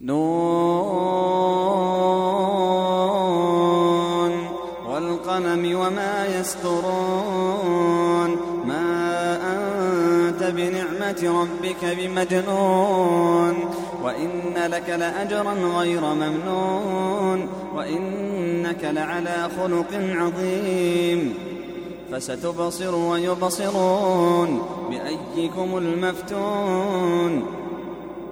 نون والقلم وما يسطرون ما أنت بنعمة ربك بمجنون وإن لك لأجرا غير ممنون وإنك لعلى خلق عظيم فستبصر ويبصرون بأيكم المفتون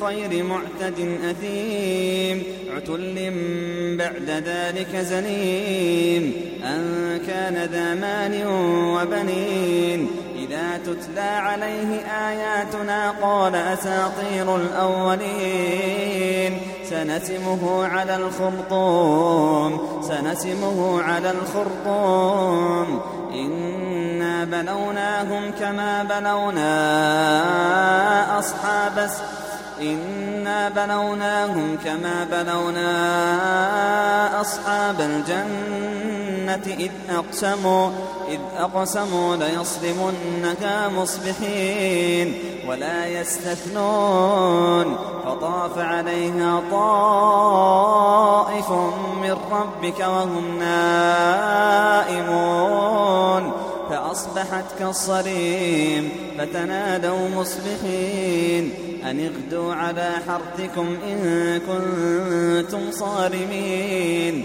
للخير معتد أثيم. عتل بعد ذلك زنيم. أن كان ذا مال وبنين. إذا تتلى عليه آياتنا قال أساطير الأولين. سنسمه على الخرطوم. سنسمه على الخرطوم. إنا بلوناهم كما بلونا أصحاب السبت إنا بلوناهم كما بلونا أصحاب الجنة إذ أقسموا إذ أقسموا ليصرمنها مصبحين ولا يستثنون فطاف عليها طائف من ربك وهم نائمون فأصبحت كالصريم فتنادوا مصبحين. أن اغدوا على حرثكم إن كنتم صارمين.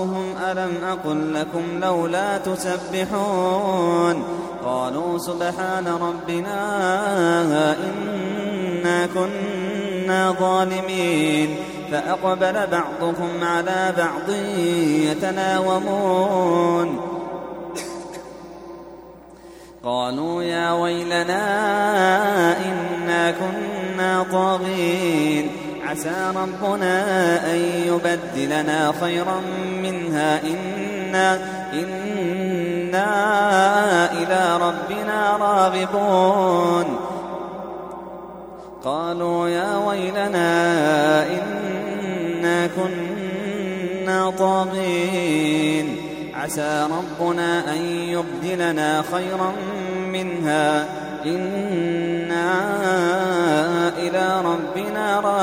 أوسطهم ألم أقل لكم لولا تسبحون قالوا سبحان ربنا إنا كنا ظالمين فأقبل بعضهم على بعض يتناومون قالوا يا ويلنا إنا كنا طاغين عسى ربنا أن يبدلنا خيرا منها. إنا إنا إلى ربنا راغبون. قالوا يا ويلنا إنا كنا طاغين. عسى ربنا أن يبدلنا خيرا منها. إنا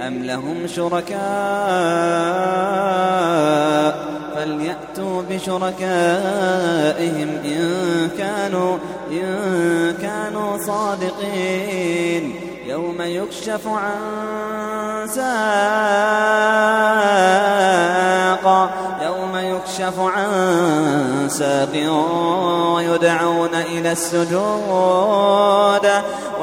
أم لهم شركاء فليأتوا بشركائهم إن كانوا إن كانوا صادقين يوم يكشف عن ساق يوم يكشف عن ساق ويدعون إلى السجود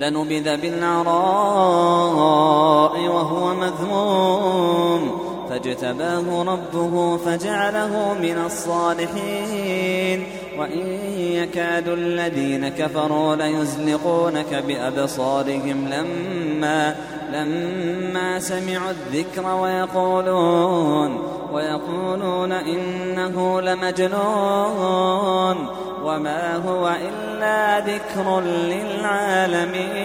لنبذ بالعراء وهو مذموم. فاجتباه ربه فجعله من الصالحين. وإن يكاد الذين كفروا ليزلقونك بأبصارهم لما لما سمعوا الذكر ويقولون ويقولون إنه لمجنون وما هو إلا ذكر للعالمين.